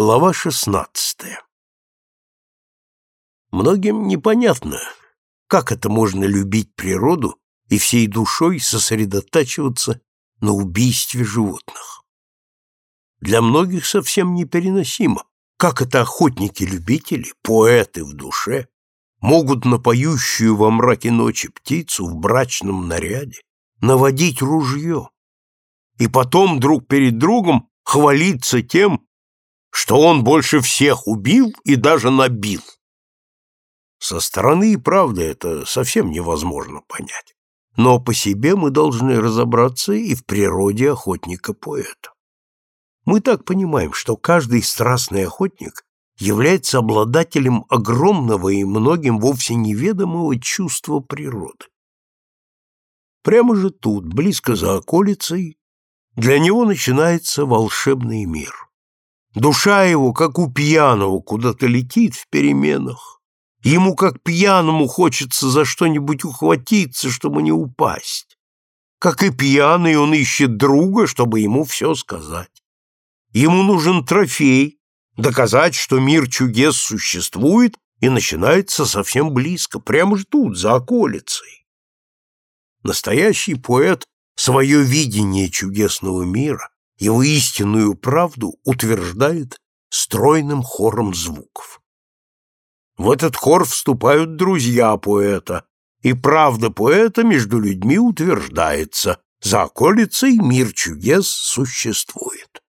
Глава шестнадцатая Многим непонятно, как это можно любить природу и всей душой сосредотачиваться на убийстве животных. Для многих совсем непереносимо, как это охотники-любители, поэты в душе, могут на поющую во мраке ночи птицу в брачном наряде наводить ружье и потом друг перед другом хвалиться тем, что он больше всех убил и даже набил. Со стороны и правда это совсем невозможно понять. Но по себе мы должны разобраться и в природе охотника-поэта. Мы так понимаем, что каждый страстный охотник является обладателем огромного и многим вовсе неведомого чувства природы. Прямо же тут, близко за околицей, для него начинается волшебный мир. Душа его, как у пьяного, куда-то летит в переменах. Ему, как пьяному, хочется за что-нибудь ухватиться, чтобы не упасть. Как и пьяный, он ищет друга, чтобы ему все сказать. Ему нужен трофей, доказать, что мир чудес существует и начинается совсем близко, прямо ж тут, за околицей. Настоящий поэт свое видение чудесного мира, его истинную правду утверждает стройным хором звуков. В этот хор вступают друзья поэта, и правда поэта между людьми утверждается, за околицей мир чудес существует.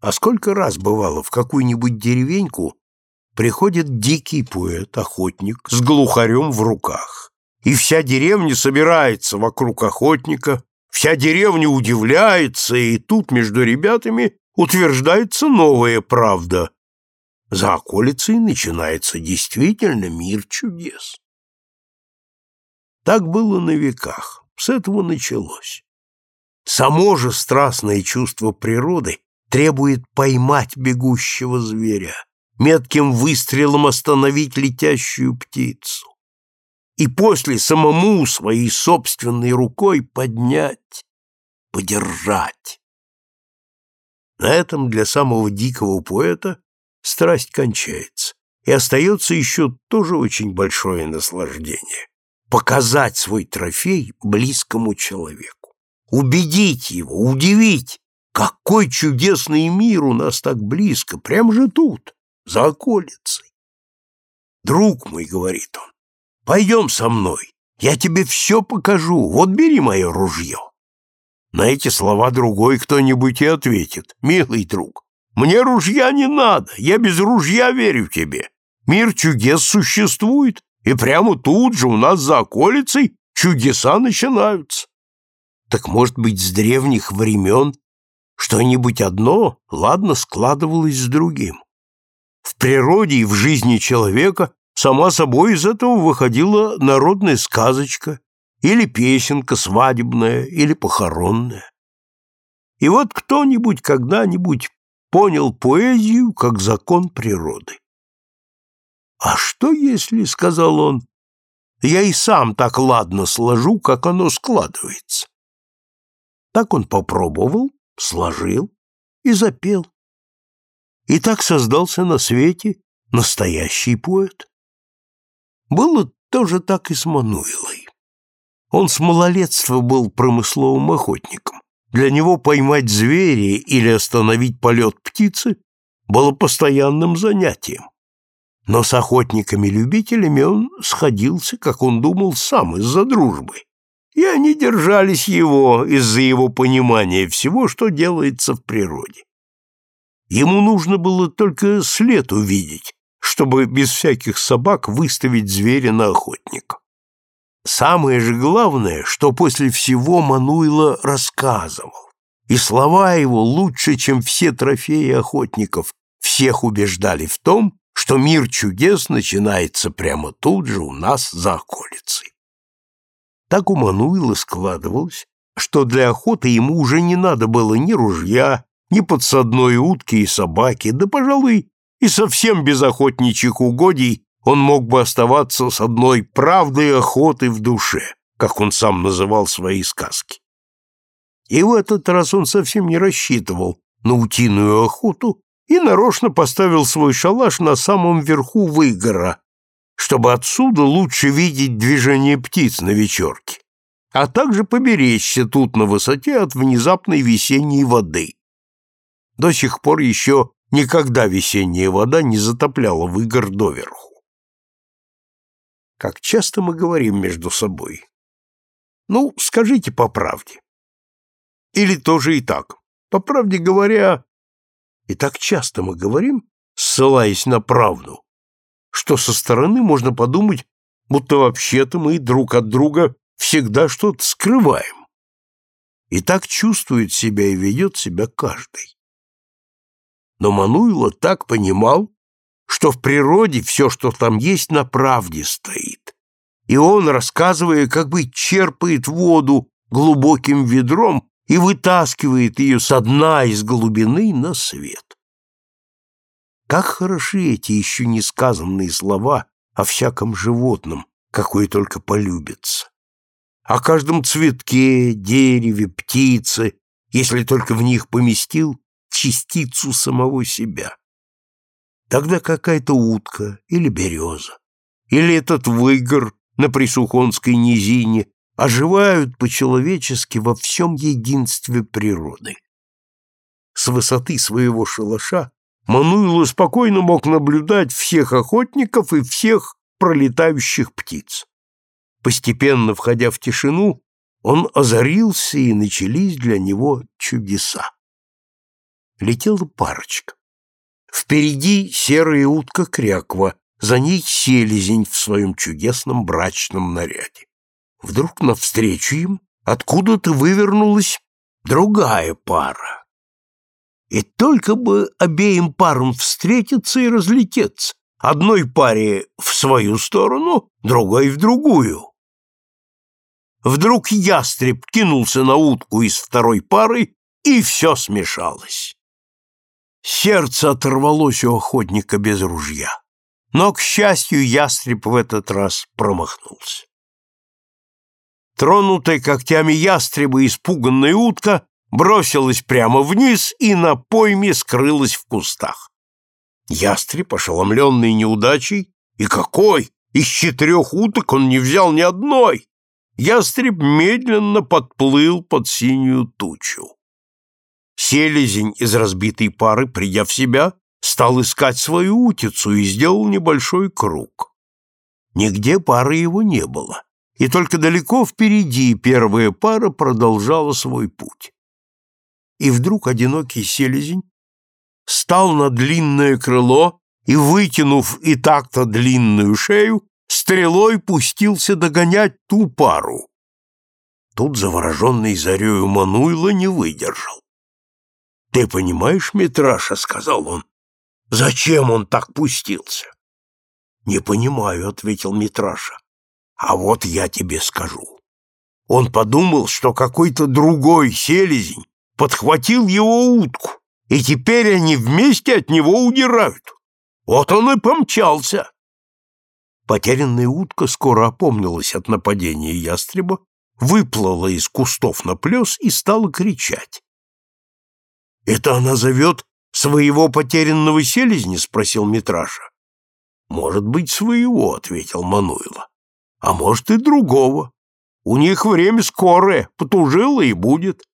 А сколько раз бывало в какую-нибудь деревеньку приходит дикий поэт, охотник, с глухарем в руках, и вся деревня собирается вокруг охотника, вся деревня удивляется, и тут между ребятами утверждается новая правда. За околицей начинается действительно мир чудес. Так было на веках, с этого началось. Само же страстное чувство природы требует поймать бегущего зверя, метким выстрелом остановить летящую птицу и после самому своей собственной рукой поднять, подержать. На этом для самого дикого поэта страсть кончается, и остается еще тоже очень большое наслаждение — показать свой трофей близкому человеку, убедить его, удивить, какой чудесный мир у нас так близко, прямо же тут, за околицей. «Друг мой», — говорит он, — «пойдем со мной, я тебе все покажу, вот бери мое ружье». На эти слова другой кто-нибудь и ответит, «Милый друг, мне ружья не надо, я без ружья верю тебе. Мир чудес существует, и прямо тут же у нас за околицей чудеса начинаются». Так, может быть, с древних времен что-нибудь одно, ладно, складывалось с другим. В природе и в жизни человека сама собой из этого выходила народная сказочка или песенка свадебная или похоронная. И вот кто-нибудь когда-нибудь понял поэзию как закон природы. «А что если, — сказал он, — я и сам так ладно сложу, как оно складывается?» Так он попробовал, сложил и запел. И так создался на свете настоящий поэт. Было тоже так и с Мануилой. Он с малолетства был промысловым охотником. Для него поймать зверя или остановить полет птицы было постоянным занятием. Но с охотниками-любителями он сходился, как он думал, сам из-за дружбы и они держались его из-за его понимания всего, что делается в природе. Ему нужно было только след увидеть, чтобы без всяких собак выставить зверя на охотника. Самое же главное, что после всего Мануйло рассказывал, и слова его лучше, чем все трофеи охотников, всех убеждали в том, что мир чудес начинается прямо тут же у нас за околицей. Так у Мануила складывалось, что для охоты ему уже не надо было ни ружья, ни подсадной утки и собаки, да, пожалуй, и совсем без охотничьих угодий он мог бы оставаться с одной правдой охоты в душе, как он сам называл свои сказки. И в этот раз он совсем не рассчитывал на утиную охоту и нарочно поставил свой шалаш на самом верху выгора, чтобы отсюда лучше видеть движение птиц на вечерке, а также поберечься тут на высоте от внезапной весенней воды. До сих пор еще никогда весенняя вода не затопляла выгор доверху. Как часто мы говорим между собой. Ну, скажите по правде. Или тоже и так. По правде говоря, и так часто мы говорим, ссылаясь на правду, что со стороны можно подумать, будто вообще-то мы друг от друга всегда что-то скрываем. И так чувствует себя и ведет себя каждый. Но Мануйло так понимал, что в природе все, что там есть, на правде стоит. И он, рассказывая, как бы черпает воду глубоким ведром и вытаскивает ее со дна из глубины на свет. Как хороши эти еще не сказанные слова о всяком животном, какое только полюбится. О каждом цветке, дереве, птице, если только в них поместил частицу самого себя. Тогда какая-то утка или береза, или этот выгор на Присухонской низине оживают по-человечески во всем единстве природы. С высоты своего шалаша Мануилу спокойно мог наблюдать всех охотников и всех пролетающих птиц. Постепенно входя в тишину, он озарился, и начались для него чудеса. Летела парочка. Впереди серая утка кряква, за ней селезень в своем чудесном брачном наряде. Вдруг навстречу им откуда-то вывернулась другая пара. И только бы обеим парам встретиться и разлететься, одной паре в свою сторону, другой в другую. Вдруг ястреб кинулся на утку из второй пары, и все смешалось. Сердце оторвалось у охотника без ружья, но, к счастью, ястреб в этот раз промахнулся. Тронутая когтями ястреба испуганная утка бросилась прямо вниз и на пойме скрылась в кустах. Ястреб, ошеломленный неудачей, и какой! Из четырех уток он не взял ни одной! Ястреб медленно подплыл под синюю тучу. Селезень из разбитой пары, придя в себя, стал искать свою утицу и сделал небольшой круг. Нигде пары его не было, и только далеко впереди первая пара продолжала свой путь и вдруг одинокий селезень стал на длинное крыло и, вытянув и так-то длинную шею, стрелой пустился догонять ту пару. Тут завороженный зарею Мануйла не выдержал. — Ты понимаешь, Митраша, — сказал он, — зачем он так пустился? — Не понимаю, — ответил Митраша. — А вот я тебе скажу. Он подумал, что какой-то другой селезень подхватил его утку, и теперь они вместе от него удирают. Вот он и помчался. Потерянная утка скоро опомнилась от нападения ястреба, выплыла из кустов на плес и стала кричать. — Это она зовет своего потерянного селезня? — спросил Митраша. — Может быть, своего, — ответил Мануила. — А может, и другого. У них время скорое, потужило и будет.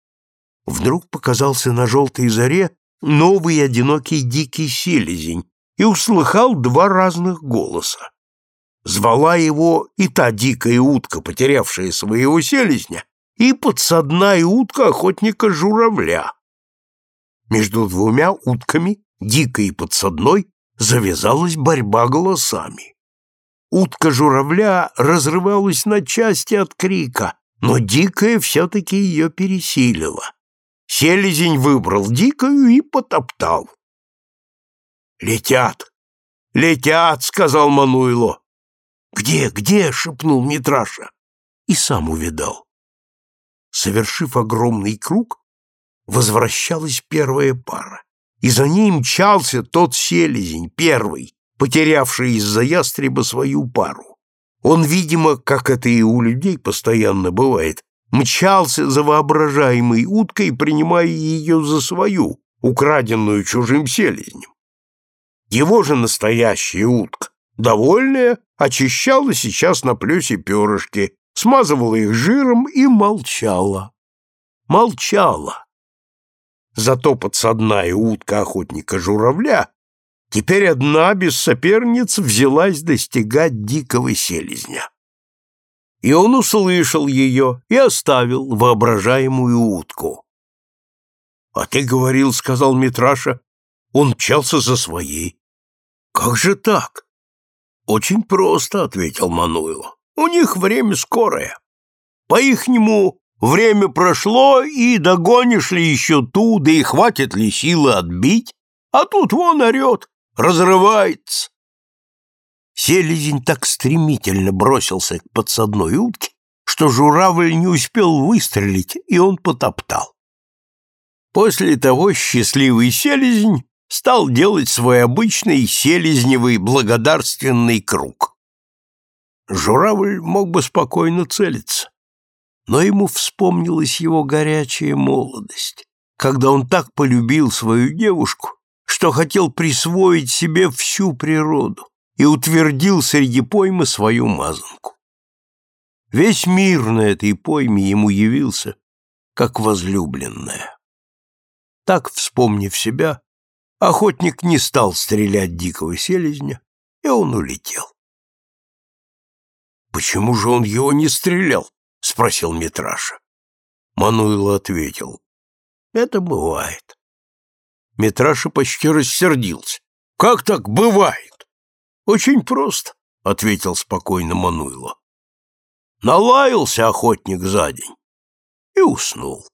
Вдруг показался на желтой заре новый одинокий дикий селезень и услыхал два разных голоса. Звала его и та дикая утка, потерявшая своего селезня, и подсадная утка охотника журавля. Между двумя утками, дикой и подсадной, завязалась борьба голосами. Утка журавля разрывалась на части от крика, но дикая все-таки ее пересилила. Селезень выбрал дикую и потоптал. «Летят! Летят!» — сказал Мануйло. «Где, где?» — шепнул Митраша. И сам увидал. Совершив огромный круг, возвращалась первая пара, и за ней мчался тот селезень, первый, потерявший из-за ястреба свою пару. Он, видимо, как это и у людей постоянно бывает, мчался за воображаемой уткой, принимая ее за свою, украденную чужим селезнем. Его же настоящая утка, довольная, очищала сейчас на плюсе перышки, смазывала их жиром и молчала. Молчала. Зато подсадная утка охотника-журавля теперь одна без соперниц взялась достигать дикого селезня. И он услышал ее и оставил воображаемую утку. — А ты говорил, — сказал Митраша, — он мчался за своей. — Как же так? — Очень просто, — ответил Мануйло. — У них время скорое. По-ихнему время прошло, и догонишь ли еще ту, да и хватит ли силы отбить, а тут вон орет, разрывается. Селезень так стремительно бросился к подсадной утке, что журавль не успел выстрелить, и он потоптал. После того счастливый селезень стал делать свой обычный селезневый благодарственный круг. Журавль мог бы спокойно целиться, но ему вспомнилась его горячая молодость, когда он так полюбил свою девушку, что хотел присвоить себе всю природу и утвердил среди поймы свою мазанку. Весь мир на этой пойме ему явился, как возлюбленная. Так, вспомнив себя, охотник не стал стрелять дикого селезня, и он улетел. «Почему же он его не стрелял?» — спросил Митраша. Мануил ответил. «Это бывает». Митраша почти рассердился. «Как так бывает?» «Очень просто», — ответил спокойно Мануйло. Налаялся охотник за день и уснул.